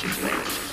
She's